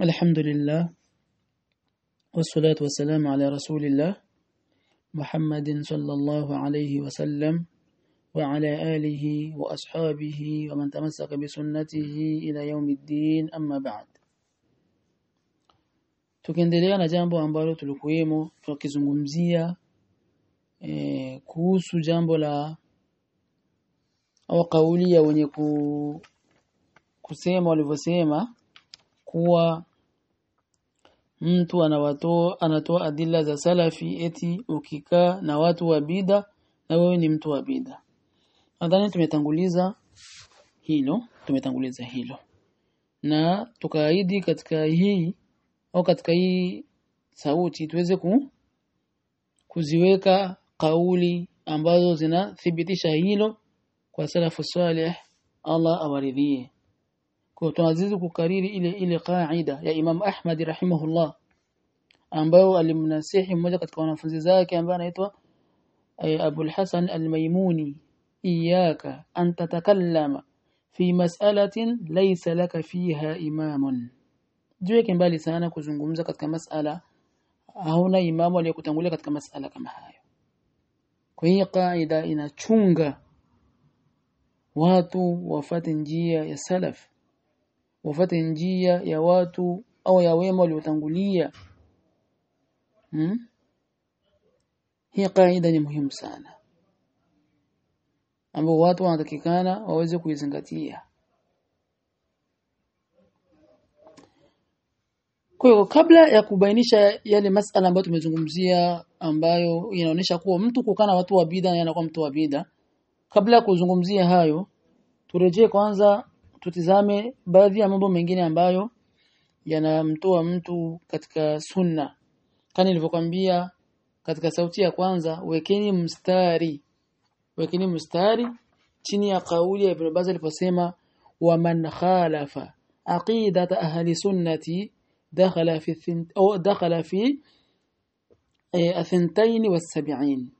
الحمد لله والصلاة والسلام على رسول الله محمد صلى الله عليه وسلم وعلى آله وأصحابه ومن تمسك بسنته إلى يوم الدين أما بعد tukiendelea na jambo ambalo tulikuwemo tukizungumzia e, kuhusu jambo la au kauli ya wenye ku, kusema walivyosema kuwa mtu anawatoa anatoa adila za salafi eti ukikaa na watu wa bida na wewe ni mtu wa bida. Nadhani tumetanguliza hilo tumetanguliza hilo. Na tukaahidi katika hii au katika hii sauti tuweze ku, kuziweka kauli ambazo zinathibitisha hilo kwa salafu salih Allah awaridhie kwa tunazizi kukariri ile ile kaida ya Imam Ahmad rahimahullah ambayo alimnasihi mmoja katika wanafunzi zake ambaye anaitwa Abu al-Hasan al-Maimuni iyaka an tatakallama fi mas'alatin laysa laka fiha imamun. Jiweke mbali sana kuzungumza katika masala hauna imamu aliyekutangulia katika masala kama hayo. Kwa hiyo kaida inachunga watu wafate njia ya salaf wafate njia ya watu au ya wema waliotangulia. Hmm? hii kaida ni muhimu sana. Ambao watu wanatakikana waweze kuizingatia. Kwa hiyo kabla ya kubainisha yale masala ambayo tumezungumzia ambayo inaonyesha kuwa mtu kukana watu wa bid'a yanakuwa mtu wa bid'a kabla ya kuzungumzia hayo turejee kwanza tutizame baadhi ya mambo mengine ambayo yanamtoa mtu katika sunna. Kani nilivyokuambia katika sauti ya kwanza wekeni mstari. Wekeni mstari chini ya kauli ya Ibn Baz aliposema wa man khalafa aqidata ahli sunnati dakhala fi thint au dakhala fi athintain wa sab'in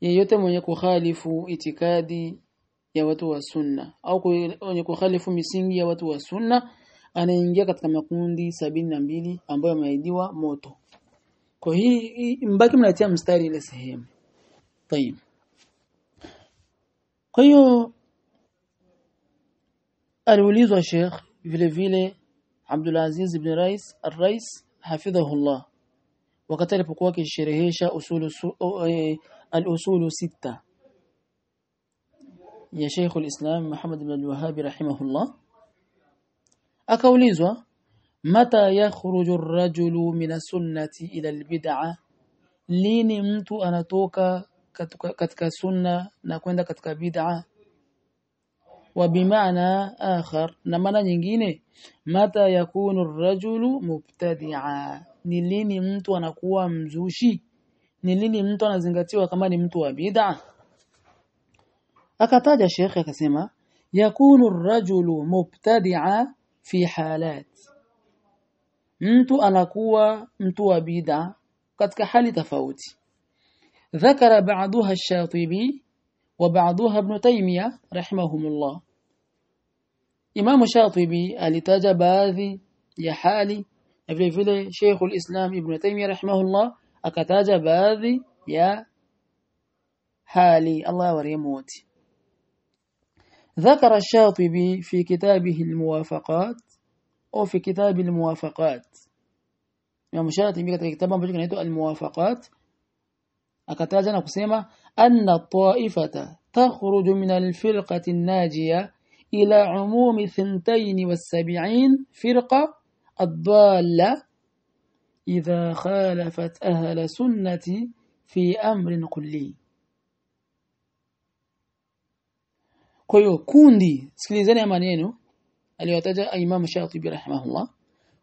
yeyote mwenye kukhalifu itikadi ya watu wa sunna au kwenye kukhalifu misingi ya watu wa sunna anaingia katika makundi sabini na mbili ambayo yameahidiwa moto. Kwa hii mbaki mnaitia mstari ile sehemu. tayeb Kwa hiyo aliulizwa Sheikh vile vile Abdul Aziz ibn Rais al-Rais hafidhahullah wakati alipokuwa akisherehesha usulu su, uh, al-usulu sita ya Sheikh al-Islam Muhammad ibn al-Wahhab rahimahullah akaulizwa mata yakhruju ar-rajulu min as-sunnati ila al-bid'ah? Lini mtu anatoka katika sunna na kwenda katika bid'ah? Wa bimaana akhar. Na maana nyingine mata yakunu ar-rajulu mubtadi'a. Ni lini mtu anakuwa mzushi? Ni lini mtu anazingatiwa kama ni mtu wa bid'a akataja Sheikh akasema yakunu ar-rajulu mubtadi'a fi halat mtu anakuwa mtu wa bid'a katika hali tofauti ذكر بعضها الشاطبي وبعضها ابن تيمية رحمهم الله إمام الشاطبي alitaja baadhi ya hali na vile vile Sheikh al-Islam Ibn Taymiyyah rahimahullah akataja baadhi ya hali Allah wote ذكر الشاطبي في كتابه الموافقات أو في كتاب الموافقات. يعني يوم الشاطبي كتابه كتابه مجد كنهيته الموافقات. أكتاز أنا قسيمة أن الطائفة تخرج من الفرقة الناجية إلى عموم ثنتين والسبعين فرقة الضالة إذا خالفت أهل سنة في أمر قليل kwa hiyo kundi sikilizeni maneno aliyotaja Imam Shatibi rahimahullah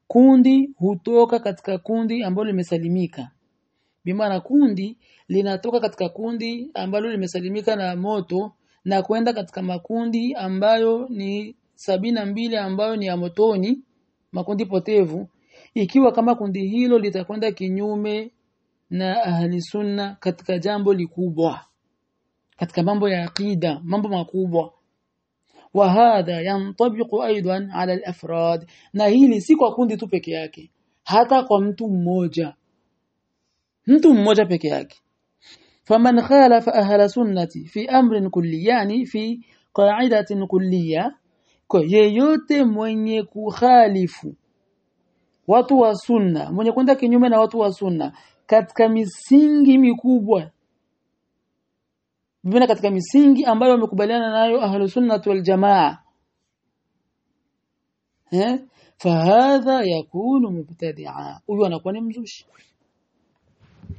kundi hutoka katika kundi ambalo limesalimika. Bimaana kundi linatoka katika kundi ambalo limesalimika na moto na kwenda katika makundi ambayo ni sabina mbili ambayo ni ya motoni makundi potevu. Ikiwa kama kundi hilo litakwenda kinyume na ahli sunna katika jambo likubwa katika mambo ya aqida, mambo makubwa وهذا ينطبق ايضا على الافراد na hili si kwa kundi tu peke yake hata kwa mtu mmoja mtu mmoja peke yake faman khalafa ahla sunnati fi amrin kulli yani fi qa'idatin kulliyya kwa yeyote mwenye kukhalifu watu wa sunna mwenye kwenda kinyume na watu wa sunna katika misingi mikubwa vivyo katika misingi ambayo wamekubaliana nayo ahlus sunnah wal jamaa? Eh fahadha yakunu mubtadi'a. Huyu anakuwa ni mzushi.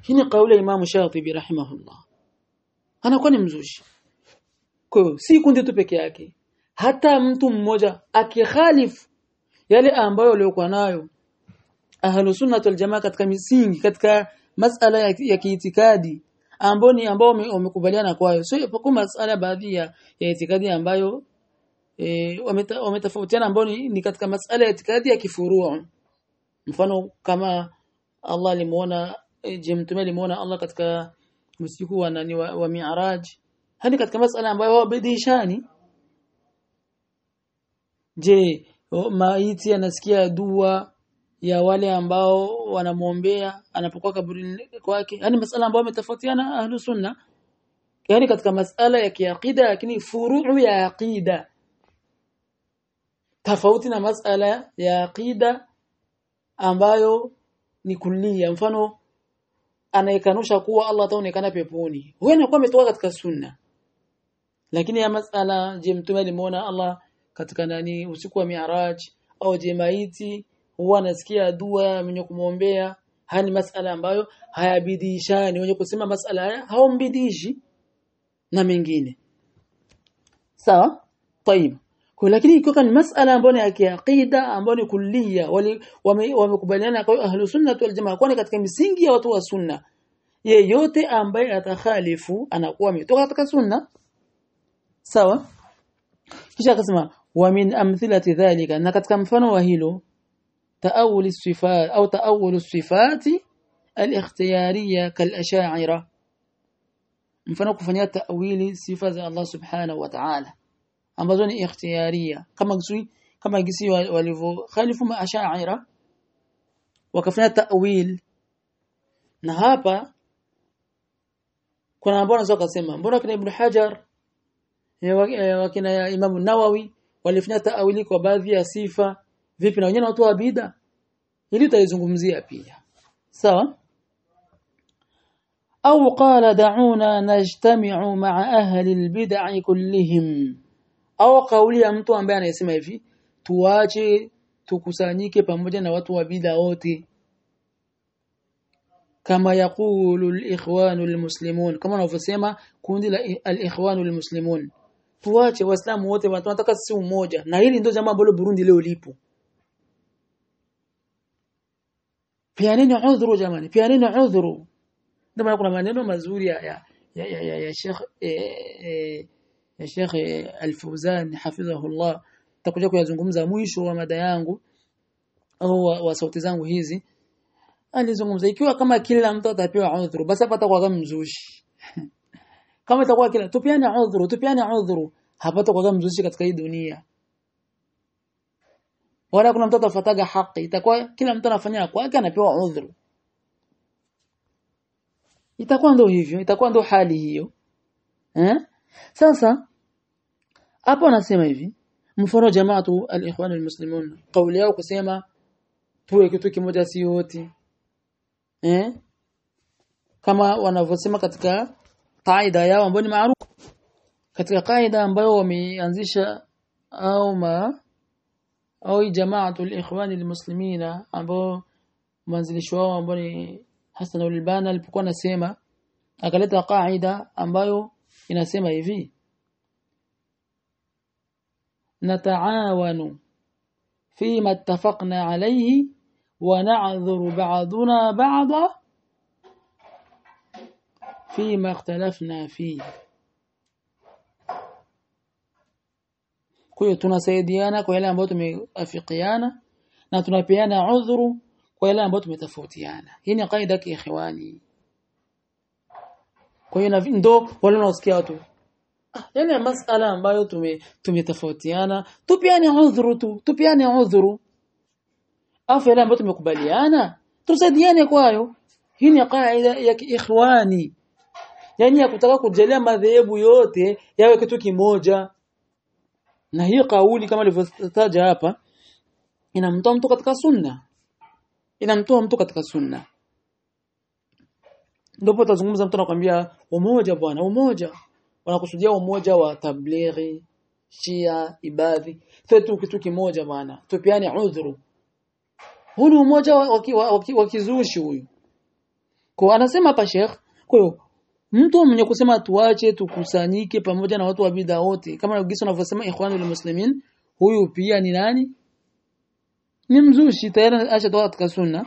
Hii kauli ya Imam Shatibi rahimahullah. Anakuwa ni mzushi. Kwa si kundi tu peke yake. Hata mtu mmoja akihalifu yale ambayo aliyokuwa nayo ahlus sunnah wal jamaa katika misingi katika masala ya, ya kiitikadi ambao ni ambao wamekubaliana kwayo. Sio kwa masala baadhi ya, ya itikadi ambayo e, wametofautiana ambao ni, ni katika masala ya itikadi ya kifuruu mfano kama Allah alimuona e, je mtume alimuona Allah katika msiku wa nani wa, wa Mi'raj? Katika masala ambayo hawabidishani je maiti anasikia dua ya wale ambao wanamuombea anapokuwa kaburini kwake. Yani masala ambayo yametofautiana ahlu sunna. Yani katika masala ya kiaqida lakini furuu ya aqida. Tofauti na masala ya aqida ambayo ni kulia. Mfano anayekanusha kuwa Allah ataonekana peponi. Huyo anakuwa ametoka katika sunna. Lakini ya masala je mtume alimuona Allah katika nani? Usiku wa miaraj au je maiti huwa anasikia dua mwenye kumwombea haya ni masala ambayo hayabidishani wenye kusema masala haya haombidishi na mengine sawa طيب kwa lakini ikiwa ni masala ambayo ni ya kiaqida ambayo ni kullia wamekubaliana kwa ahlu sunna wal jamaa kwani katika misingi ya watu wa sunna yeyote ambaye atakhalifu anakuwa ametoka katika sunna sawa kisha akasema wa min amthilati dhalika na katika mfano wa hilo تأول الصفات أو تأول الصفات الاختيارية كالأشاعرة. مفنوق فنيا تأويل صفات الله سبحانه وتعالى. أمازون اختيارية. كما قسوي كما قسي والفو خالفوا ما أشاعرة. وكفنا تأويل. نهابا. كنا بونا زوكا سيما. بونا كنا ابن حجر. وكنا إمام النووي. ولفنا تأويلك وبعضي صفة. Vipi na wenyewe watu wa bid'a ili tutaizungumzia pia. Sawa? Au qala da'una najtami'u ma'a ahli albid'i kullihim. Au kauli ya mtu ambaye anasema hivi tuache tukusanyike pamoja na watu wa bid'a wote. Kama yakulu al-ikhwanu al-muslimun. Kama wanavyosema kundi la al-ikhwan al-muslimun. Tuache waislamu wote wanataka sisi umoja. Na hili ndio jambo ambalo Burundi leo lipo pianeni udhuru jamani pianeni udhuru. Ndio kuna maneno mazuri ya ya ya, ya, ya, ya Sheikh eh, ya Sheikh Al-Fawzan hafidhahullah. Takuja kuyazungumza mwisho wa mada yangu au wa, wa sauti zangu hizi. Alizungumza ikiwa kama kila mtu atapewa udhuru basi hapa atakuwa kama mzushi. Kama itakuwa kila tupiane udhuru tupiane udhuru. Hapa atakuwa kama mzushi katika hii dunia wala kuna mtu atafataga haki. Itakuwa kila mtu anafanya kwake anapewa udhuru. Itakuwa ndo hivyo. Itakuwa ndo hali hiyo. Eh? Sasa hapo anasema hivi. Mfano jamaatu al-ikhwan al-muslimun kauli yao kusema tuwe kitu kimoja si wote. Eh? Kama wanavyosema katika kaida yao ambayo ni maarufu. Katika kaida ambayo wameanzisha au ma أو جماعة الإخوان المسلمين أبو منزلش واو أبوني حسن البانا البكونا سيما. أكلت قاعدة أبو إن يفي. نتعاون فيما اتفقنا عليه ونعذر بعضنا بعضا فيما اختلفنا فيه. Kwa hiyo tunasaidiana kwa yale ambayo tumeafikiana na tunapeana udhuru kwa yale ambayo tumetofautiana. Hii ni kaida ya ikhwani. Kwa hiyo ndo wale wanaosikia watu yani masala ambayo tume tumetofautiana tupiane udhuru tu tupiane udhuru. Afu yale ambayo tumekubaliana tusaidiane kwayo. Hii ni kaida ya ikhwani yani ya kutaka kujelea madhehebu yote yawe kitu kimoja na hii kauli kama alivyotaja hapa inamtoa mtu katika sunna. Inamtoa mtu katika sunna. Ndipo tazungumza mtu anakuambia umoja bwana umoja. Wanakusudia umoja wa tablighi shia ibadhi. Tetu kitu kimoja bwana tupiane udhuru. Huu ni umoja wa kizushi huyu. Kwa anasema hapa Sheikh kwa mtu mwenye kusema tuache tukusanyike pamoja na watu wa bid'a wote. Kama gisa unavyosema ikhwanul muslimin huyu pia ni nani? Ni mzushi. Tayari ashatoka katika sunna.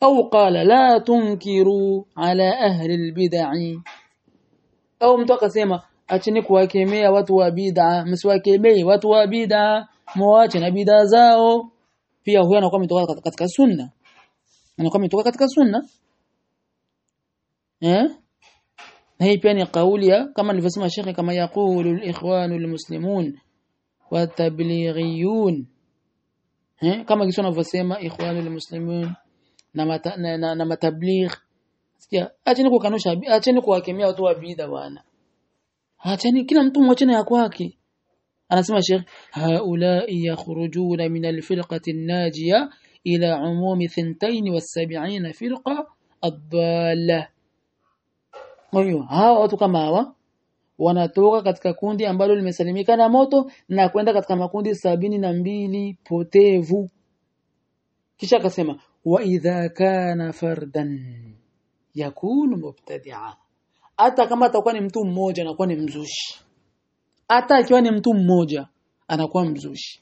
Au qala la tunkiru ala ahli albid'i. Au mtu akasema acheni kuwakemea watu wa bid'a msiwakemei watu wa bid'a muache na bid'a zao. Pia huyo anakuwa ametoka katika sunna. Anakuwa ametoka katika sunna eh hii pia ni kauli ya kama nilivyosema shekhe kama yaqulu al-ikhwanu al-muslimun wa tablighiyun eh kama kisha wanavyosema ikhwanu al-muslimun na mata, na, na, na matabligh sikia acheni kukanusha acheni kuwakemea watu wa bid'a bwana acheni kila mtu mwachane ya kwake anasema Sheikh haula yakhrujuna min al-firqati an-najiya ila umumi 72 firqa ad-dalla kwa hiyo hawa watu kama hawa wanatoka katika kundi ambalo limesalimika na moto na kwenda katika makundi sabini na mbili potevu kisha akasema wa idha kana fardan yakunu mubtadi'a hata kama atakuwa ni mtu mmoja anakuwa ni mzushi hata akiwa ni mtu mmoja anakuwa mzushi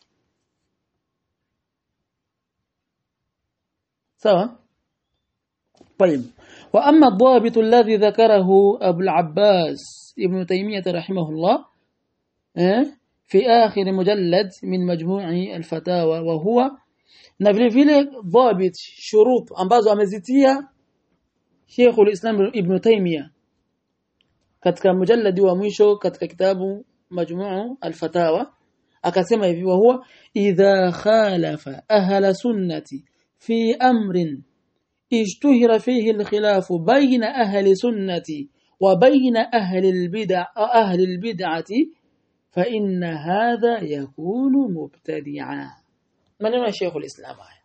sawa طيب وأما الضابط الذي ذكره أبو العباس ابن تيمية رحمه الله في آخر مجلد من مجموع الفتاوى وهو na vile vile dhabit shurut ambazo amezitia Sheikh ulislam Ibn Taymiyyah katika mujalladi wa mwisho katika kitabu Majmuu al-Fatawa akasema hivi wa huwa idha khalafa ahla sunnati fi amrin اشتهر فيه الخلاف بين أهل سنة وبين أهل البدع أهل البدعة فإن هذا يكون مبتدعا maneno ya Sheikh ulislam haya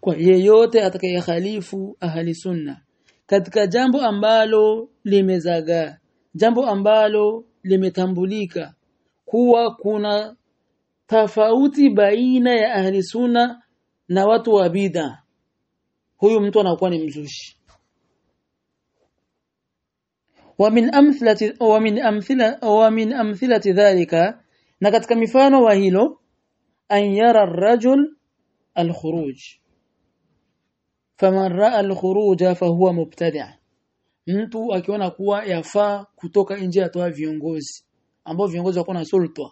kwa yeyote atakayekhalifu ahli sunna katika jambo ambalo limezagaa jambo ambalo limetambulika kuwa kuna tofauti baina ya ahli sunna na watu wa bid'a huyu mtu anakuwa ni mzushi ومن أمثلة ومن أمثلة ومن أمثلة ذلك na katika mifano wa hilo an yara ar-rajul al-khuruj faman ra'a al-khuruja fahuwa mubtadi' mtu akiona kuwa yafaa kutoka nje ya toa viongozi ambao viongozi wako na sulta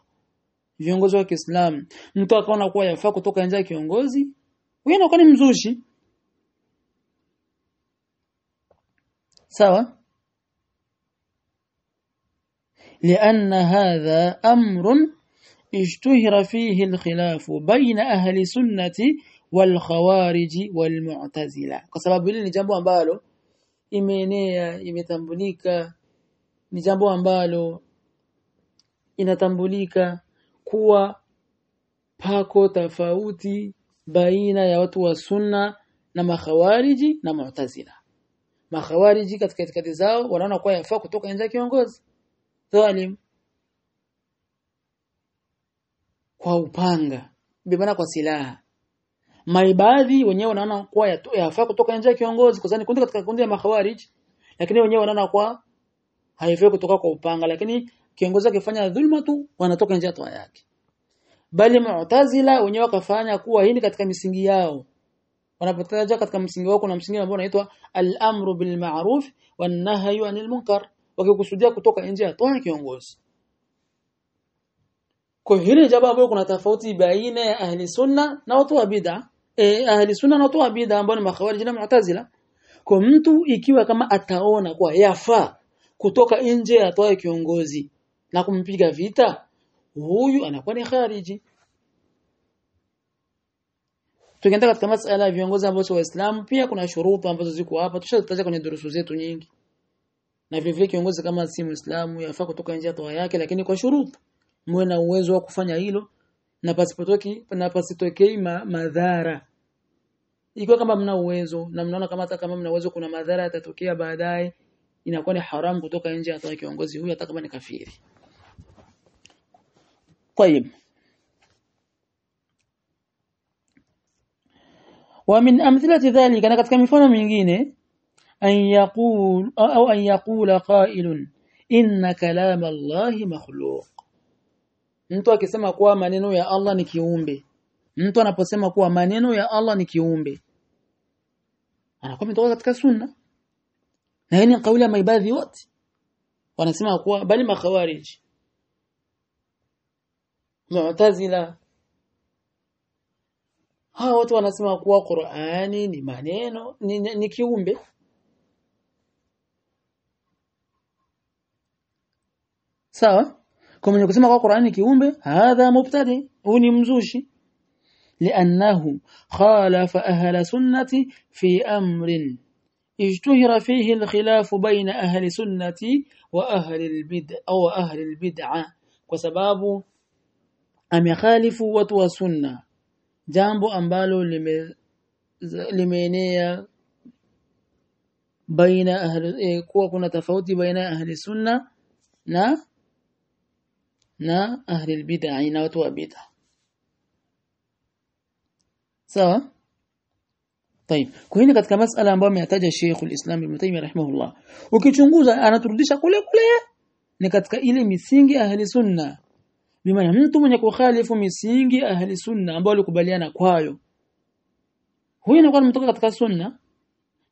viongozi wa Kiislamu mtu akaona kuwa yafaa kutoka nje ya kiongozi huyo anakuwa ni mzushi sawa لأن هذا أمر اشتهر فيه الخلاف بين أهل سنة والخوارج والمعتزلة kwa sababu hili ni jambo ambalo imeenea imetambulika ni jambo ambalo inatambulika kuwa pako tofauti baina ya watu wa sunna na makhawariji na mu'tazila. Makhawariji katika itikadi zao wanaona kuwa yafaa kutoka nje ya kiongozi. Dhalim kwa upanga. Bimana kwa silaha. Maibadhi wenyewe wanaona kuwa yafaa kutoka nje ya kiongozi kwa sababu kundi katika kundi ya makhawariji. Lakini wenyewe wanaona kuwa haifai kutoka kwa upanga. Lakini kiongozi akifanya dhulma tu wanatoka nje ya toa yake bali mu'tazila wenyewe wakafanya kuwa hili katika misingi yao. Wanapotaja katika msingi wao kuna msingi ambao unaitwa al-amru bil ma'ruf wan nahyu 'anil munkar wakikusudia kutoka nje ya toa kiongozi. Kwa hili jambo ambalo kuna tofauti baina ya ahli sunna na watu wa bid'a. Eh ahli sunna na watu wa bid'a ambao ni makhawarij na mu'tazila. Kwa mtu ikiwa kama ataona kwa yafaa kutoka nje ya toa kiongozi na kumpiga vita huyu anakuwa ni khariji. Tukienda katika masala ya viongozi ambao si waislamu pia kuna shuruti ambazo ziko hapa. Tushazitaja kwenye durusu zetu nyingi. Na vile vile kiongozi kama si muislamu yafaa kutoka nje ya yake lakini kwa shuruti muwe na uwezo wa kufanya hilo na pasipotoki na pasitokei ma, madhara. Ikiwa kama mna uwezo na mnaona kama hata kama mna uwezo kuna madhara yatatokea baadaye inakuwa ni haramu kutoka nje hata kiongozi huyu hata kama ni kafiri طيب ومن أمثلة ذلك أنا katika mifano mingine أن يقول أو أن يقول قائل إن كلام الله مخلوق mtu akisema kuwa maneno ya Allah ni kiumbe mtu anaposema kuwa maneno ya Allah ni kiumbe anakuwa ametoka katika sunna na hii ni kauli ya maibadhi wote wanasema kuwa bali makhawarij mu'tazila hawa watu wanasema kuwa Qur'ani ni maneno ni, ni, ni kiumbe sawa kwa mwenye kusema kwa Qur'ani ni kiumbe hadha mubtadi huu ni mzushi لأنه خالف أهل سنة في أمر اشتهر فيه الخلاف بين أهل سنة وأهل البدع أو أهل البدعة وسباب amekhalifu watu wa sunna jambo ambalo lime limeenea baina ahli e, kuwa kuna tofauti baina ahli sunna na na ahli albid'ah na watu wa bid'ah sawa طيب kwa hiyo katika masala ambayo ameyataja Sheikh al-Islam Ibn Taymiyyah rahimahullah ukichunguza anaturudisha kule kule ni katika ile misingi ahli sunna bimaana mtu mwenye kukhalifu misingi ahli sunna ambao walikubaliana kwayo huyu anakuwa mtoka katika sunna.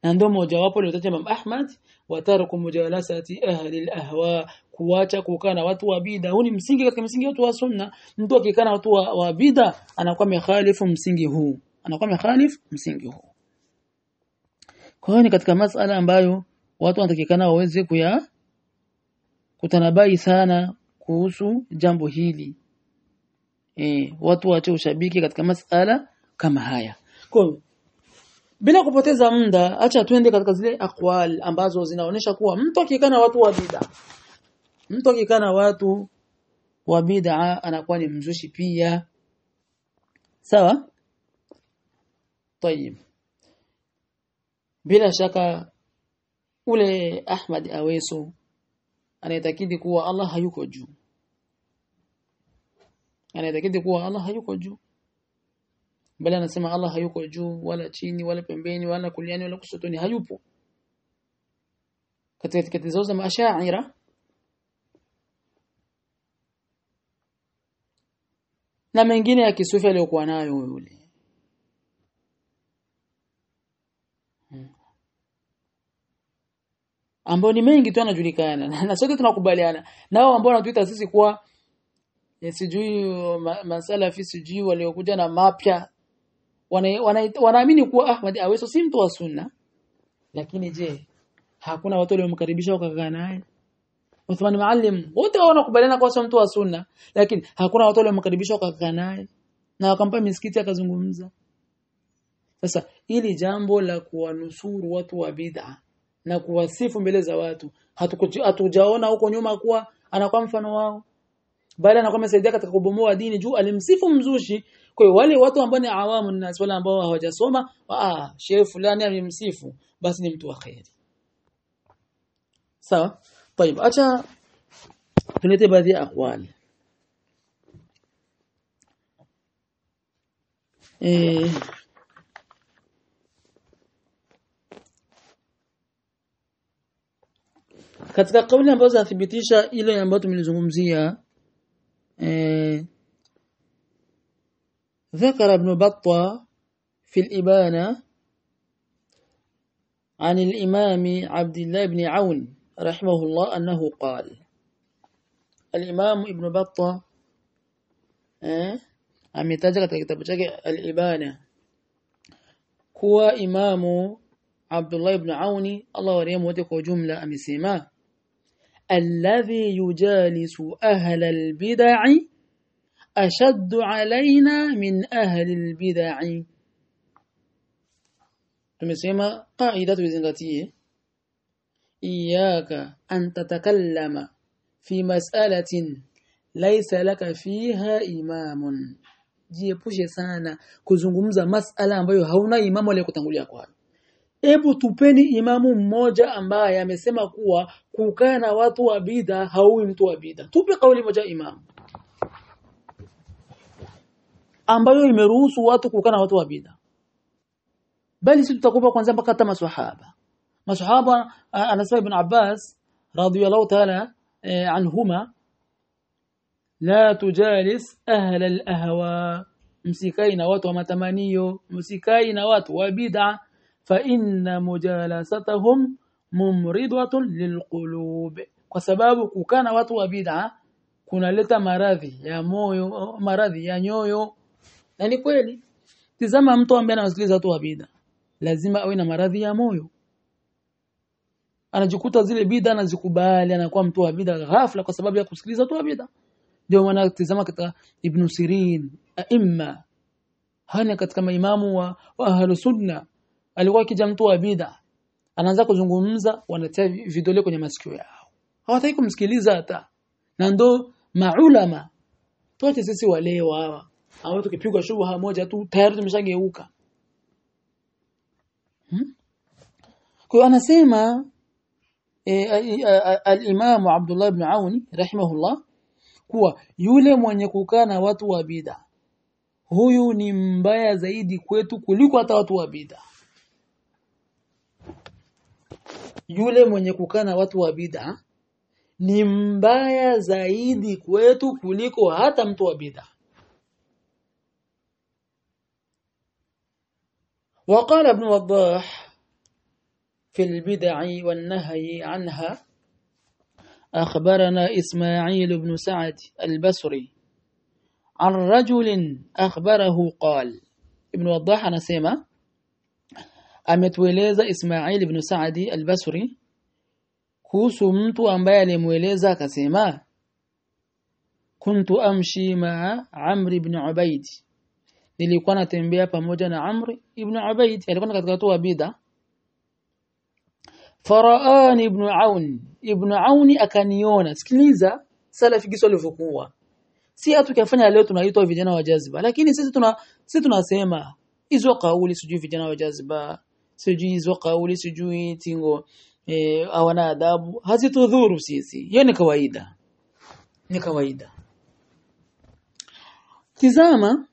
Na ndio mmoja wapo aliotaja Imam Ahmad wa taruku mujalasati ahli al-ahwa kuacha kukaa na watu wa bid'a. Huu ni msingi katika msingi watu wa sunna. Mtu akikaa na watu wa, wa bid'a anakuwa mekhalifu msingi huu. Anakuwa mekhalifu msingi huu. Kwa hiyo ni katika masala ambayo watu wanatakikana waweze kuya kutanabai sana kuhusu jambo hili. E, watu wache ushabiki katika masala kama haya. Kwa bila kupoteza muda acha tuende katika zile aqwal ambazo zinaonesha kuwa mtu akikana watu wa bid'a mtu akikana watu wa bid'a anakuwa ni mzushi pia. Sawa? Tayib bila shaka ule Ahmad Aweso anayetakidi kuwa Allah hayuko juu anayetakidi kuwa Allah hayuko juu. Bali anasema Allah hayuko juu wala chini wala pembeni wala kuliani wala kusotoni hayupo. Katika itikadi zao za mashaira na mengine ya kisufi aliyokuwa nayo yule. Ambao ni mengi tu anajulikana na sote tunakubaliana. Nao ambao wanatuita sisi kuwa sijui ma, masala fi sijui waliokuja na mapya. Wanaamini wana, wana kuwa Ahmad Aweso si mtu wa sunna. Lakini je hakuna watu waliomkaribisha wakakaa naye? Uthman Maalim wote wanakubaliana kwa mtu wa sunna. Lakini hakuna watu waliomkaribisha wakakaa naye. Na wakampa misikiti akazungumza. Sasa ili jambo la kuwanusuru watu wa bid'a na kuwasifu mbele za watu hatujaona huko nyuma kuwa anakuwa mfano wao bali anakuwa amesaidia katika kubomoa dini juu alimsifu mzushi kwa hiyo wale watu ambao ni awamu nas wale ambao hawajasoma ah shehe fulani amemsifu basi ni mtu wa khairi sawa طيب acha tulete baadhi ya aqwali eh katika kauli ambazo zinathibitisha ile ambayo tumelizungumzia eh آه، ذكر ابن بطة في الإبانة عن الإمام عبد الله بن عون رحمه الله أنه قال الإمام ابن بطوى آه، عم يتجلى كتاب الإبانة هو إمام عبد الله بن عون الله وريم وديك جملة أمسيما alladhi yujalisu أهل البدع أشد علينا من ahli البدع. tumesema qaida tuzingatie iyaka an tatakallama fi mas'alatin laysa laka fiha imamun. Jiepushe sana kuzungumza masala ambayo hauna imamu aliyekutangulia kwayo Hebu tupeni imamu mmoja ambaye amesema kuwa kukaa na watu wa bidha haui mtu wa bid'a. Tupe kauli moja imamu ambayo imeruhusu watu kukaa na watu wa bid'a. Bali si tutakupa kwanza mpaka hata maswahaba. Maswahaba anasema Ibn Abbas radiyallahu ta'ala eh, anhuma la tujalis ahla al-ahwa msikai na watu wa matamanio msikai na watu wa bid'a فإن مجالستهم ممرضة للقلوب kwa sababu kukana watu wa bid'a kunaleta maradhi ya moyo maradhi ya nyoyo na ni kweli tizama mtu ambaye anasikiliza watu wa bid'a lazima awe na maradhi ya moyo anajikuta zile bid'a anazikubali anakuwa mtu wa bid'a ghafla kwa sababu ya kusikiliza watu wa bid'a ndio maana tizama katika ibn Sirin aimma hani katika maimamu wa, wa ahlus sunna alikuwa akija mtu wa bid'a. Anaanza kuzungumza wanatia vidole kwenye masikio yao. Hawataki kumsikiliza hata. Na ndo maulama. Tuache sisi walewa hawa. Hawa tukipigwa shubha moja tu tayari tumeshageuka. Hmm? kwa anasema e, al-Imam Abdullah ibn Auni rahimahullah kuwa yule mwenye kukaa na watu wa bid'a huyu ni mbaya zaidi kwetu kuliko hata watu wa bid'a yule mwenye kukaa na watu wa bid'a ni mbaya zaidi kwetu kuliko hata mtu wa bid'a. وقال ابن وضاح في البدع والنهي عنها أخبرنا إسماعيل بن سعد البصري عن رجل أخبره قال ابن وضاح anasema ametueleza Ismail ibn Saadi al-Basri kuhusu mtu ambaye alimueleza akasema kuntu amshi maa Amr ibn Ubaid nilikuwa natembea pamoja na Amr ibn Ubaid alikuwa katika wa bid'a. Faraani ibn Aun. Ibn Aun akaniona. Sikiliza salafi giso alivyokuwa si hatu kafanya leo tunaitwa vijana wa jazba. Lakini sisi tuna sisi tunasema hizo kauli sijui vijana wa jazba sijui hizo kauli sijui tingo eh, hawana adabu hazitudhuru sisi. Hiyo ni kawaida. Ni kawaida. Tizama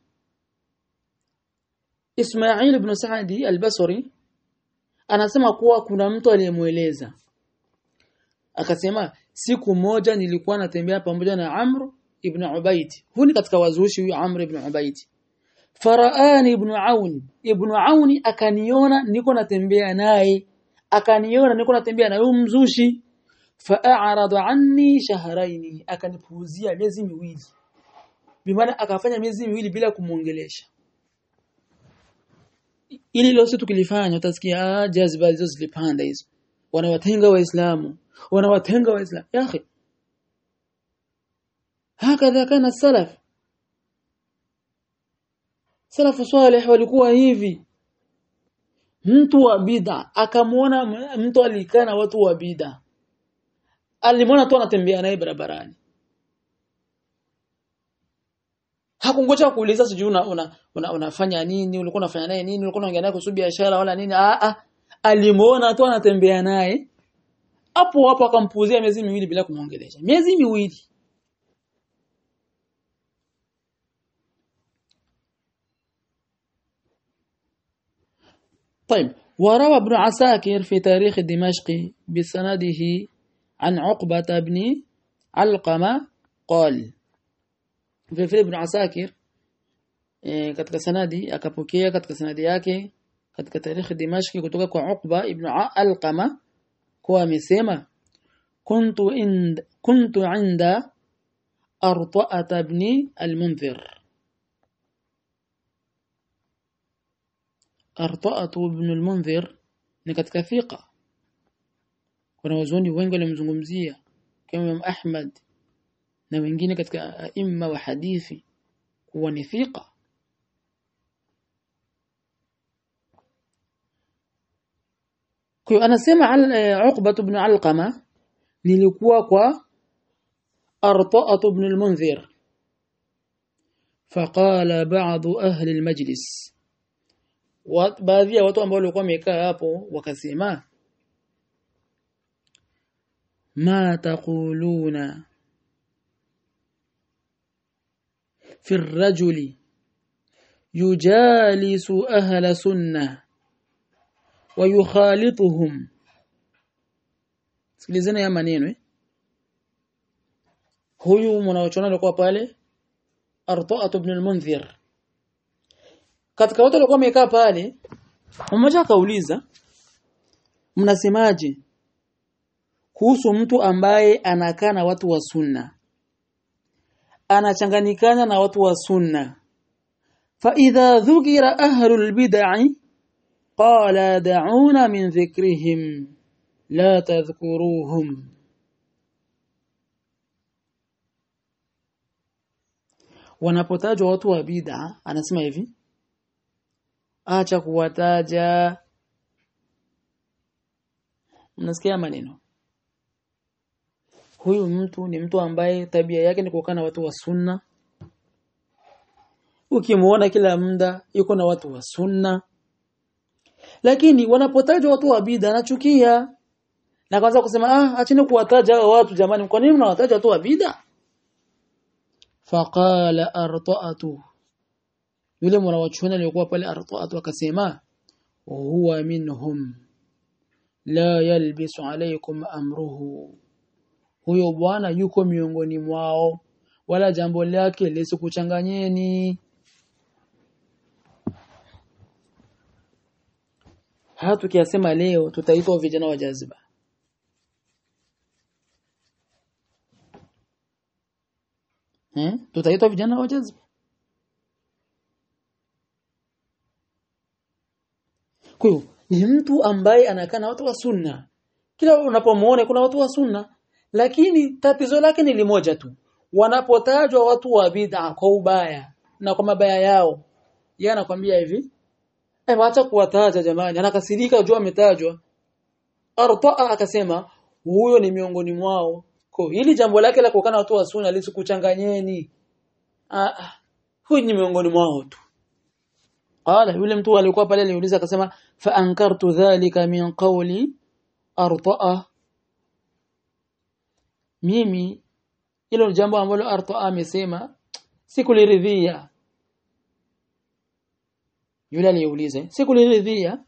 Ismail ibn Saadi al-Basri anasema kuwa kuna mtu aliyemueleza akasema siku moja nilikuwa natembea pamoja na Amr ibn Ubaid huni katika wazushi huyu Amr ibn Ubaid faraani ibn Aun. Ibn Aun akaniona niko natembea naye. Akaniona niko natembea na huyu mzushi. Fa'arada anni shahraini. Akanipuuzia miezi miwili. Bimaana akafanya miezi miwili bila kumuongelesha. Ili sisi tukilifanya utasikia ah jazba hizo zilipanda hizo. Wanawatenga waislamu. Wanawatenga waislamu. Ya akhi. Hakadha kana salaf salafu salih walikuwa hivi. Mtu wa bid'a akamwona mtu alikaa na watu wa bid'a. Alimwona tu anatembea naye barabarani. Hakungoja kuuliza sijui una, una, una, unafanya nini ulikuwa unafanya naye nini ulikuwa unaongea naye kuhusu biashara wala nini. Ah ah. Alimuona tu anatembea naye. Hapo hapo akampuuzia miezi miwili bila kumwongelesha. Miezi miwili طيب وروى ابن عساكر في تاريخ دمشق بسنده عن عقبة بن علقمة قال في فيلم ابن عساكر إيه، كتك سندي أكابوكية كتك سندي أكي كتك تاريخ دمشق كتك عقبة ابن علقمة كوا مسيمة كنت عند أرطأة بن المنذر. Arta'at ibn al-Munzir ni katika fiqa kuna wazoni wengi walimzungumzia kama Imam Ahmad na wengine katika aima wa hadithi kuwa ni thiqa kwa anasema Uqba ibn Alqama nilikuwa kwa Arta'at ibn al-Munzir فقال بعض أهل المجلس baadhi ya watu ambao walikuwa wamekaa hapo wakasema ma taquluna fi ar-rajuli yujalisu ahla sunna wa yukhalituhum. Sikilizeni ya maneno eh. Huyu mwanachuoni alikuwa pale Arta'at ibn al-Munzir katika wote walikuwa wamekaa pale mmoja akauliza mnasemaje kuhusu mtu ambaye anakaa na watu wa sunna? Anachanganyikana na watu wa sunna. Fa idha dhukira ahlul bid'i qala da'una min dhikrihim la tadhkuruhum. Wanapotajwa watu wa bid'a anasema hivi acha kuwataja mnasikia maneno? Huyu mtu ni mtu ambaye tabia yake ni kukaa na watu wa sunna. Ukimuona kila muda yuko na watu wa sunna. Lakini wanapotajwa watu wa bid'a anachukia. Na kwanza kusema ah acheni kuwataja watu jamani kwa nini mnawataja watu wa bid'a? Faqala arta'atu yule mwanawachuoni aliyokuwa pale arta'atu akasema huwa minhum la yalbisu alaykum amruhu. Huyo bwana yuko miongoni mwao wala jambo lake lisikuchanganyeni. Hata tukiyasema leo tutaitwa vijana wa jaziba eh tutaitwa vijana wa jaziba kwa hiyo ni mtu ambaye anakaa na watu wa sunna. Kila unapomuona kuna watu wa sunna. Lakini tatizo lake ni limoja tu. Wanapotajwa watu wa bid'a kwa ubaya na kwa mabaya yao. Yeye anakwambia hivi eh acha kuwataja jamani. Anakasirika jua ametajwa. Artaa akasema huyo ni miongoni mwao. Kwa hili jambo lake la kukana watu wa sunna lisikuchanganyeni. Ah. Huyu ni miongoni mwao tu qala yule mtu alikuwa pale aliuliza akasema fa ankartu dhalika min qawli artaa. Mimi hilo jambo ambalo artaa amesema sikuliridhia. Yule aliuliza sikuliridhia.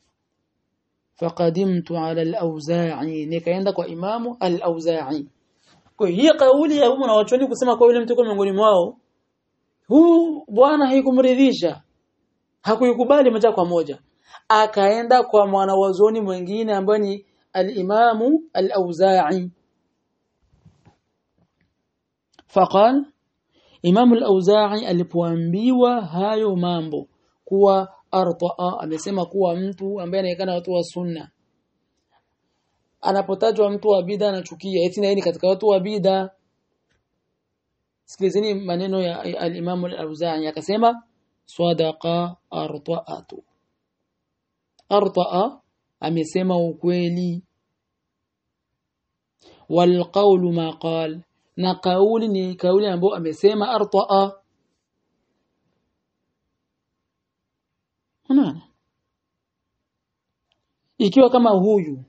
Faqadimtu ala al-auza'i nikaenda kwa imamu al-auza'i kwa hiyo kauli ya humu na wachoni kusema kwa yule mtu miongoni mwao huu bwana haikumridhisha hakuikubali moja kwa moja. Akaenda kwa mwanawazoni mwingine ambaye ni al-imamu al-auza'i. Faqal imamu al-auza'i alipoambiwa hayo mambo kuwa artaa amesema kuwa mtu ambaye anaikana watu wa sunna. Anapotajwa mtu wa bid'a anachukia. Eti na yeye katika watu wa bid'a. Sikilizeni maneno ya al-Imam al-Auza'i. Akasema sadaqa artaatu. Artaa amesema ukweli. Wal qawlu ma qal. Na kauli ni kauli ambayo amesema artaa. Unaona? Ikiwa kama huyu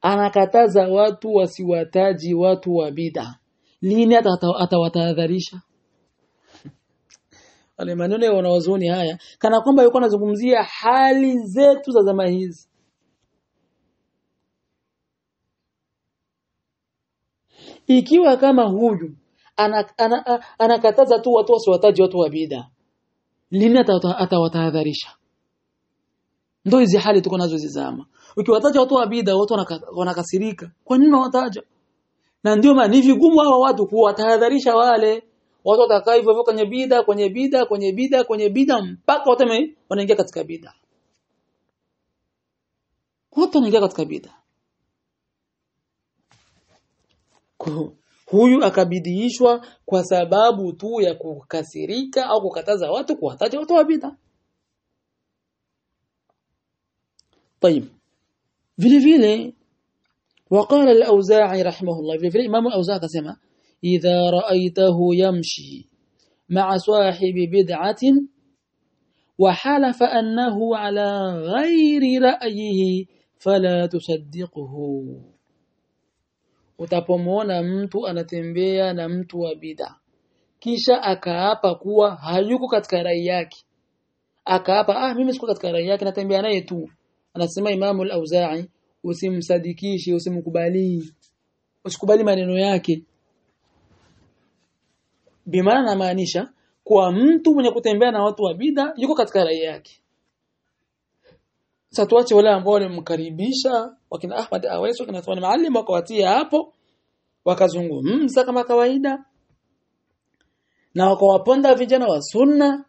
anakataza watu wasiwataji watu wa bid'a lini atawatahadharisha wale maneno ya wanawazoni haya kana kwamba yuko anazungumzia hali zetu za zama hizi. Ikiwa kama huyu anakataza ana, ana, ana tu watu wasiwataji watu wa bid'a lini atawatahadharisha? Ndio hizi hali tuko nazo zizama ukiwataja watu wa bid'a watu wanakasirika. Kwa nini unawataja? Na ndio maana ni vigumu hawa watu kuwatahadharisha wale watu watakaa hivyo hivyo kwenye bid'a kwenye bid'a kwenye bid'a kwenye bid'a mpaka wote wanaingia katika bid'a wote wanaingia katika bid'a huyu akabidiishwa kwa sababu tu ya kukasirika au kukataza watu kuwataja watu wa bid'a طيب vile vile وقال الأوزاعي رحمه الله vile vile Imam Auza'i akasema ra'aytahu yamshi ma'a sahibi bid'atin wa halafa annahu ala ghairi ra'yihi fala tusaddiquhu utapomwona mtu anatembea na mtu wa bid'a kisha akaapa kuwa hayuko katika rai yake akaapa ah mimi siko katika rai yake natembea naye tu anasema Imamu al-Auza'i usimsadikishe usimkubali usikubali maneno yake bimaana namaanisha kwa mtu mwenye kutembea na watu wa bid'a yuko katika rai yake. Sasa tuache wale ambao walimkaribisha wakina Ahmad Aweso wakina Thawani Maalim wakawatia hapo wakazungumza kama kawaida na wakawaponda vijana wa sunna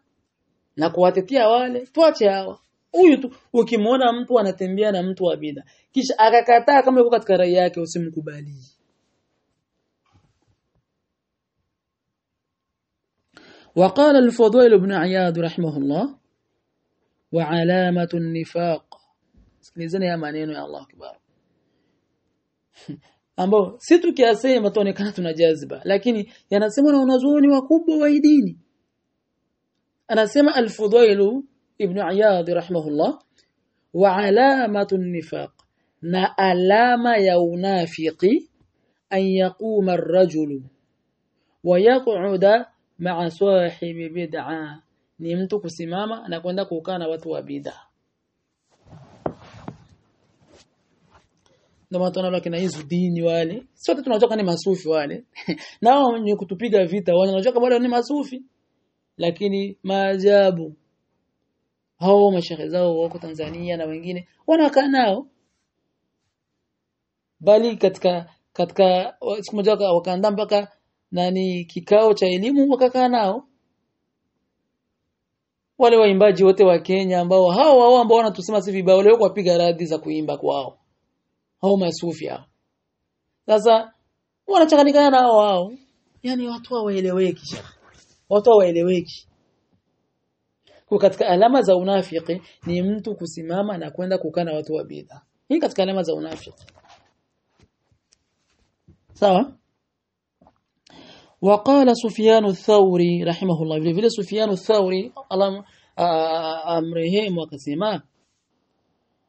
na kuwatetea wale. Tuache hawa. Huyu tu ukimwona mtu anatembea na mtu wa bid'a kisha akakataa kama yuko katika rai yake usimkubali وقال الفضيل بن عياد رحمه الله وعلامة النفاق sikilizeni ya maneno ya Allah kibar ambao si tukiyasema tuonekana tuna jaziba lakini yanasema na wanazuoni wakubwa wa dini anasema al-Fudail ibn Iyad rahimahullah wa alamatu nifaq na alama ya unafiki an yaquma ar-rajulu wa yaq'uda ma'a sahibi bid'a ni mtu kusimama na kwenda kukaa na watu wa bid'a ndio maana tunaona hizo dini wale sote tunajua kama ni masufi wale nao wenye kutupiga vita wale wanajua kama ni masufi lakini maajabu hao mashehe zao wako Tanzania na wengine wanakaa nao bali katika katika siku moja wakaandaa mpaka nani kikao cha elimu wakakaa nao. Wale waimbaji wote wa Kenya ambao hao hao ambao wanatusema si vibaya leo wako wapiga radhi za kuimba kwao. Hao masufi hao. Sasa wanachanganyikana na hao hao. Yani watu hawaeleweki. Watu hawaeleweki. Kwa katika alama za unafiki ni mtu kusimama na kwenda kukaa na watu wa bid'a hii katika alama za unafiki. Sawa وقال سفيان الثوري رحمه الله vile vile Sufyan الثوري Allah amrehemu akasema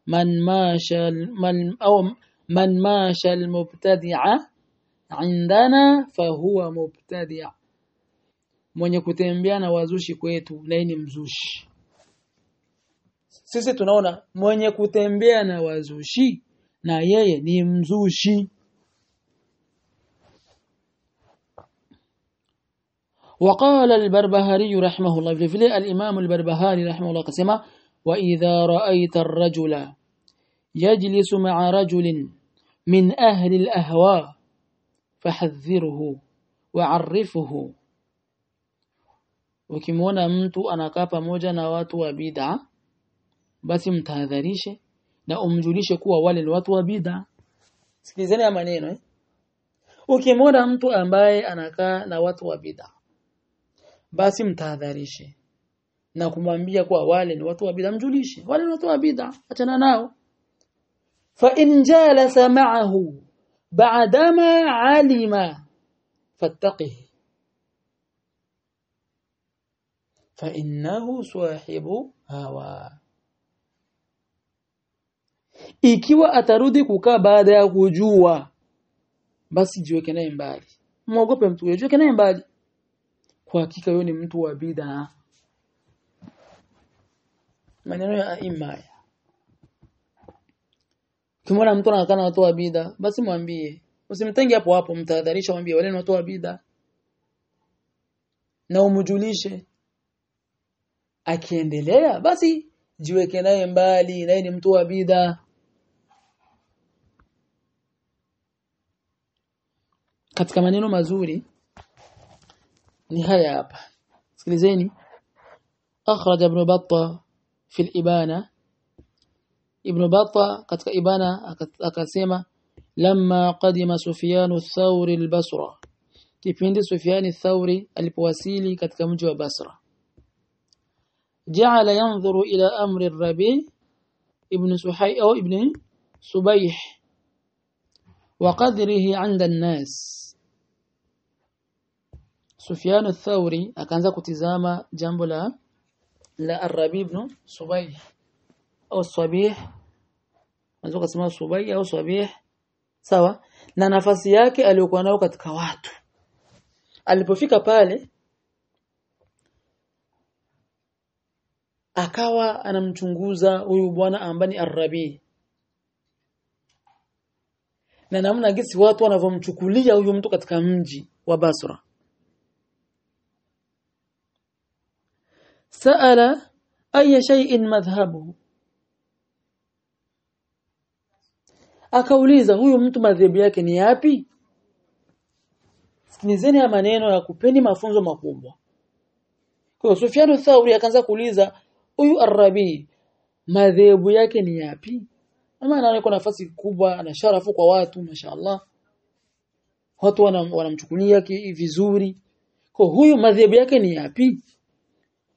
man masha man au man masha almubtadi'a indana fahuwa mubtadi' mwenye kutembea na wazushi kwetu na ni mzushi sisi tunaona mwenye kutembea na wazushi na yeye ni mzushi وقال البربهاري رحمه الله في فلي الإمام البربهاري رحمه الله قسمه وإذا رأيت الرجل يجلس مع رجل من أهل الأهواء فحذره وعرفه. وكمونا منتو أنا كابا موجا نواتو وبيدع بس متاذريش نأمجوليش كوا والي الواتو وبيدع سكيزيني أمانينو إيه؟ وكمونا منتو أمباي أنا كا نواتو وبيدع basi mtahadharishe na kumwambia kuwa wale ni watu wa bid'a mjulishe. Wale ni watu wa bid'a achana nao. Fa in jalasa ma'ahu ba'dama alima fattaqih. Fa innahu sahibu hawa. Ikiwa atarudi kukaa baada ya kujua basi jiweke naye mbali. Muogope mtu jiweke naye mbali kwa hakika yeye ni mtu wa bid'a. Maneno ya aima kimwona mtu anakaa na watu wa bid'a basi mwambie. Usimtenge hapo hapo mtahadharisha mwambie wale ni watu wa bid'a. Na umjulishe. Akiendelea basi jiweke naye mbali naye ni mtu wa bid'a. Katika maneno mazuri نهاية أبا. سكليزيني أخرج ابن بطة في الإبانة. ابن بطة قد إبانة أكسيمة لما قدم سفيان الثور البصرة. كيفيند سفيان الثور البواسيلي قد كمجوى بصرة. جعل ينظر إلى أمر الربي ابن سحي أو ابن سبيح وقدره عند الناس. Sufyan ath-Thawri akaanza kutizama jambo la la Ar-Rabi ibn Subayh au Sabih unaweza kusema Subayh au Sabih sawa? Na nafasi yake aliyokuwa nayo katika watu. Alipofika pale akawa anamchunguza huyu bwana ambani Arabi. Na namna gisi watu wanavyomchukulia huyu mtu katika mji wa Basra sa'ala aya شيء madhhabuhu akauliza huyu mtu madhehebu yake ni yapi? Sikilizeni ya maneno ya kupeni mafunzo makubwa. Kwa hiyo Sufyan Thauri akaanza kuuliza huyu Arabi madhehebu yake ni yapi? Ama anaona nafasi kubwa ana sharafu kwa watu mashaallah watu wanamchukulia wana vizuri. Kwa huyu madhehebu yake ni yapi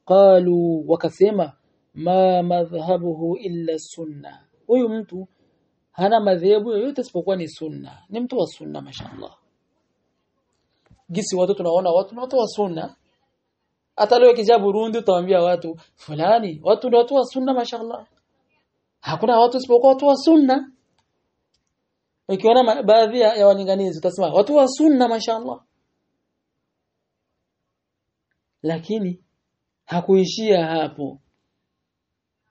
qalu wakasema ma madhhabuhu illa sunna. Huyu mtu hana madhehebu yoyote isipokuwa ni sunna. Ni mtu wa sunna mashaallah gisi watu tunaona watu ni watu wa sunna. Hata leo kija Burundi watu fulani watu ni watu wa sunna mashallah. Hakuna watu isipokuwa watu wa sunna. Ukiona baadhi ya walinganizi utasema watu wa sunna mashaallah lakini hakuishia hapo.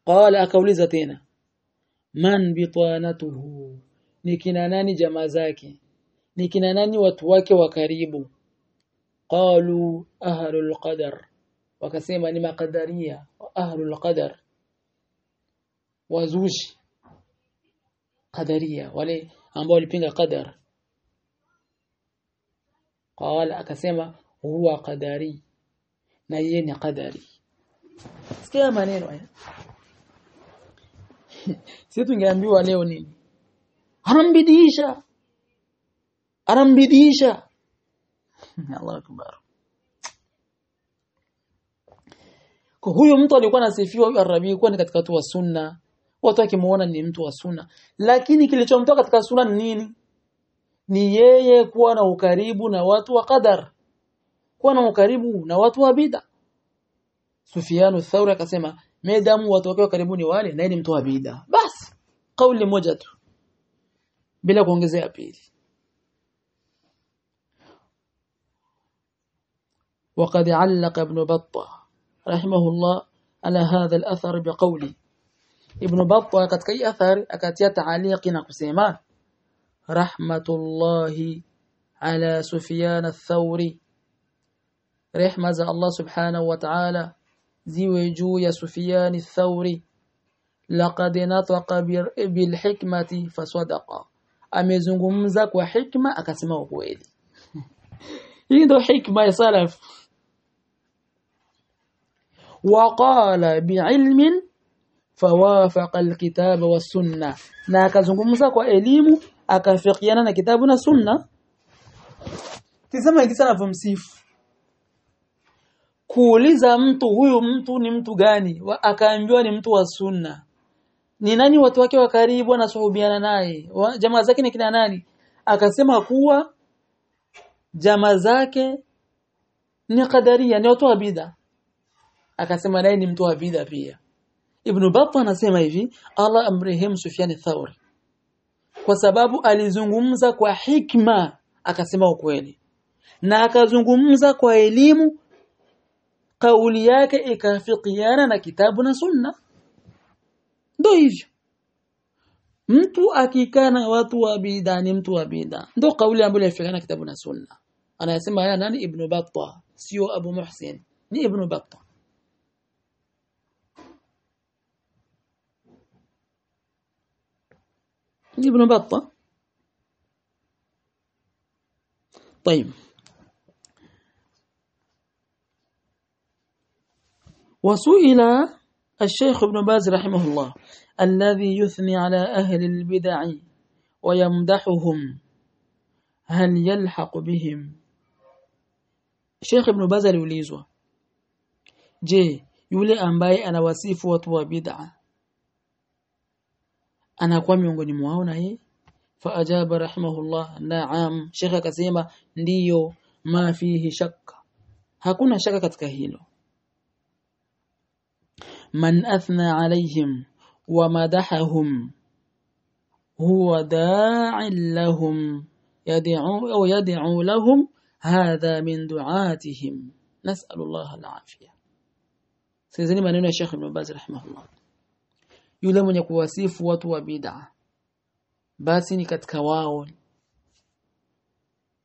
Qala akauliza tena man bitanatuhu ni kina nani jamaa zake? Ni kina nani watu wake wa karibu? Qalu ahlul qadar wakasema ni makadaria ahlul qadar wazushi qadaria wale ambao walipinga qadar. Qala akasema huwa qadari na yeye ni kadari sikia maneno haya sisi tungeambiwa leo nini? Anambidisha. Anambidisha. Allahu akbar. Kwa huyo mtu alikuwa anasifiwa Arabi kuwa ni katika wa sunna. Watu akimuona ni mtu wa sunna. Lakini kilichomtoa katika sunna ni nini? Ni yeye kuwa na ukaribu na watu wa qadar kuwa na ukaribu na watu wa bid'a Sufyanu Thauri akasema medamu watu wake karibuni wale na ni mtu wa bid'a basi kauli moja tu bila kuongezea pili وقد علق ابن بطة رحمه الله على هذا الأثر بقوله ابن بطة katika hii athari akatia taaliqi na kusema rahmatullahi ala Sufyan ath-Thawri rehma za Allah subhanahu wa ta'ala ziwe juu ya Sufyan ath-Thawri laqad nataqa bil hikmati fasadaqa amezungumza kwa hikma akasema ukweli hii ndio hikma ya salaf وقال بعلم فوافق الكتاب والسنة na akazungumza kwa elimu akafikiana na kitabu na sunna tizama hiki sana vumsifu kuuliza mtu huyu mtu ni mtu gani? Akaambiwa ni mtu wa sunna. Ni nani watu wake wa karibu wanasuhubiana naye? Jamaa zake ni kina nani? Akasema kuwa jamaa zake ni kadaria ni watu wa bid'a. Akasema naye ni mtu wa bid'a pia. Ibn Battah anasema hivi Allah amrehemu Sufyan Thauri. Kwa sababu alizungumza kwa hikma akasema ukweli. Na akazungumza kwa elimu kauli yake ikafikiana na kitabu na sunna ndio hivyo mtu akikaa na watu wa bid'a ni mtu wa bid'a ndio kauli ambayo inafikiana na kitabu na sunna anayasema haya nani Ibn Battah sio Abu Muhsin ni Ibn Battah ابن بطة طيب وسئل الشيخ ابن باز رحمه الله الذي يثني على أهل البدع ويمدحهم هل يلحق بهم Sheikh Ibn Baz aliulizwa je yule ambaye anawasifu watu wa bid'a anakuwa miongoni mwao na yeye faajaba rahimahullah na'am Sheikh akasema ndiyo ma fihi shakka hakuna shaka katika hilo man athna عليهم madahahum huwa da'in lahum yad'u au yad'u lahum hadha min du'atihim. Nas'alu Allah al-afiyah. Sizeni maneno ya Sheikh Ibn Baz rahimahullah. Yule mwenye kuwasifu watu wa bid'a basi ni katika wao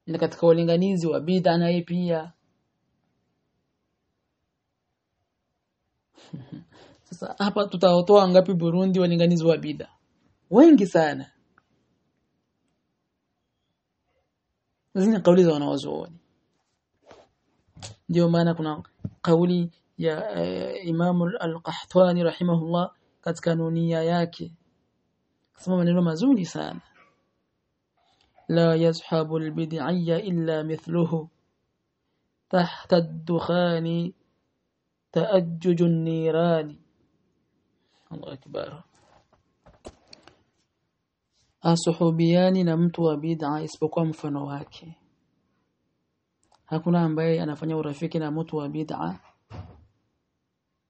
ni katika walinganizi wa bid'a yeye pia sasa hapa tutaotoa ngapi Burundi? Walinganizi wa bid'a. Wengi sana. Zini kauli za wanawazuoni. Ndio maana kuna kauli ya uh, Imam al-Qahtani rahimahullah katika nunia yake. Kasema maneno mazuri sana. La yashabu al-bid'iyya illa mithluhu. Tahta ad-dukhani ta'ajjuj النيران. الله اكبر asuhubiani na mtu wa bid'a isipokuwa mfano wake. Hakuna ambaye anafanya urafiki na mtu wa bid'a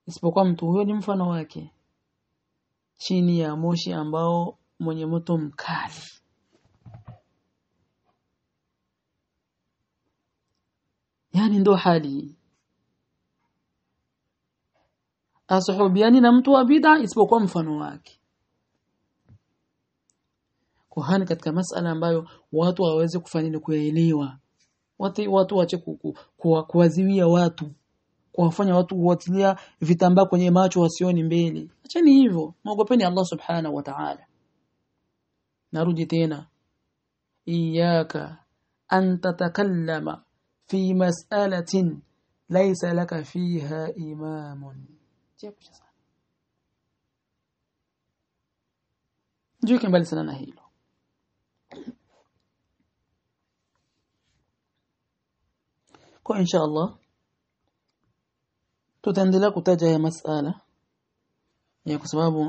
isipokuwa mtu. Huyo ni mfano wake. Chini ya moshi ambao mwenye moto mkali. Yani ndo hali asuhubiani na mtu wa bid'a isipokuwa mfano wake. Kuhani katika masala ambayo watu hawawezi kufanya ni kuelewa. Watu watu wache kuwaziwia watu. Kuwafanya watu kuwatilia vitambaa kwenye macho wasioni mbele. Acheni hivyo. Muogopeni Allah subhanahu wa ta'ala. Narudi tena. Iyyaka an tatakallama fi mas'alatin laysa laka fiha imamun Jiweke mbali sana na hilo. Kwa insha Allah tutaendelea kutaja ya masala ya kwa sababu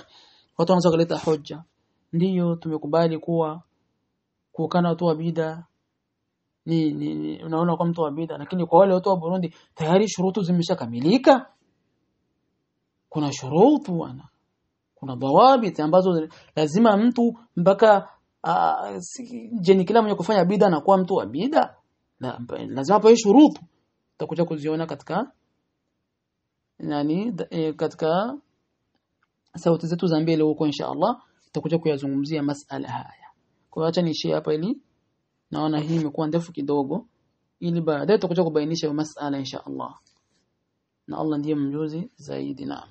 watu wanaweza kuleta hoja. Ndiyo tumekubali kuwa kuukana watu wa bida ni, ni, ni unaona kwa mtu wa bida lakini kwa wale watu wa Burundi tayari shurutu zimeshakamilika kuna shurutu bwana. Kuna dawabit ambazo lazima mtu mpaka jeni kila mwenye kufanya bida na kuwa mtu wa bida? La, lazima pawe shurutu. Utakuja kuziona katika yani e, katika sauti zetu za mbele huko insha Allah. Tutakuja kuyazungumzia masala haya. Kwa hiyo acha niishie hapa ili naona hii imekuwa ndefu kidogo. Ili baadaye tutakuja kubainisha masala insha Allah. Na Allah ndiye mjuzi zaidi naam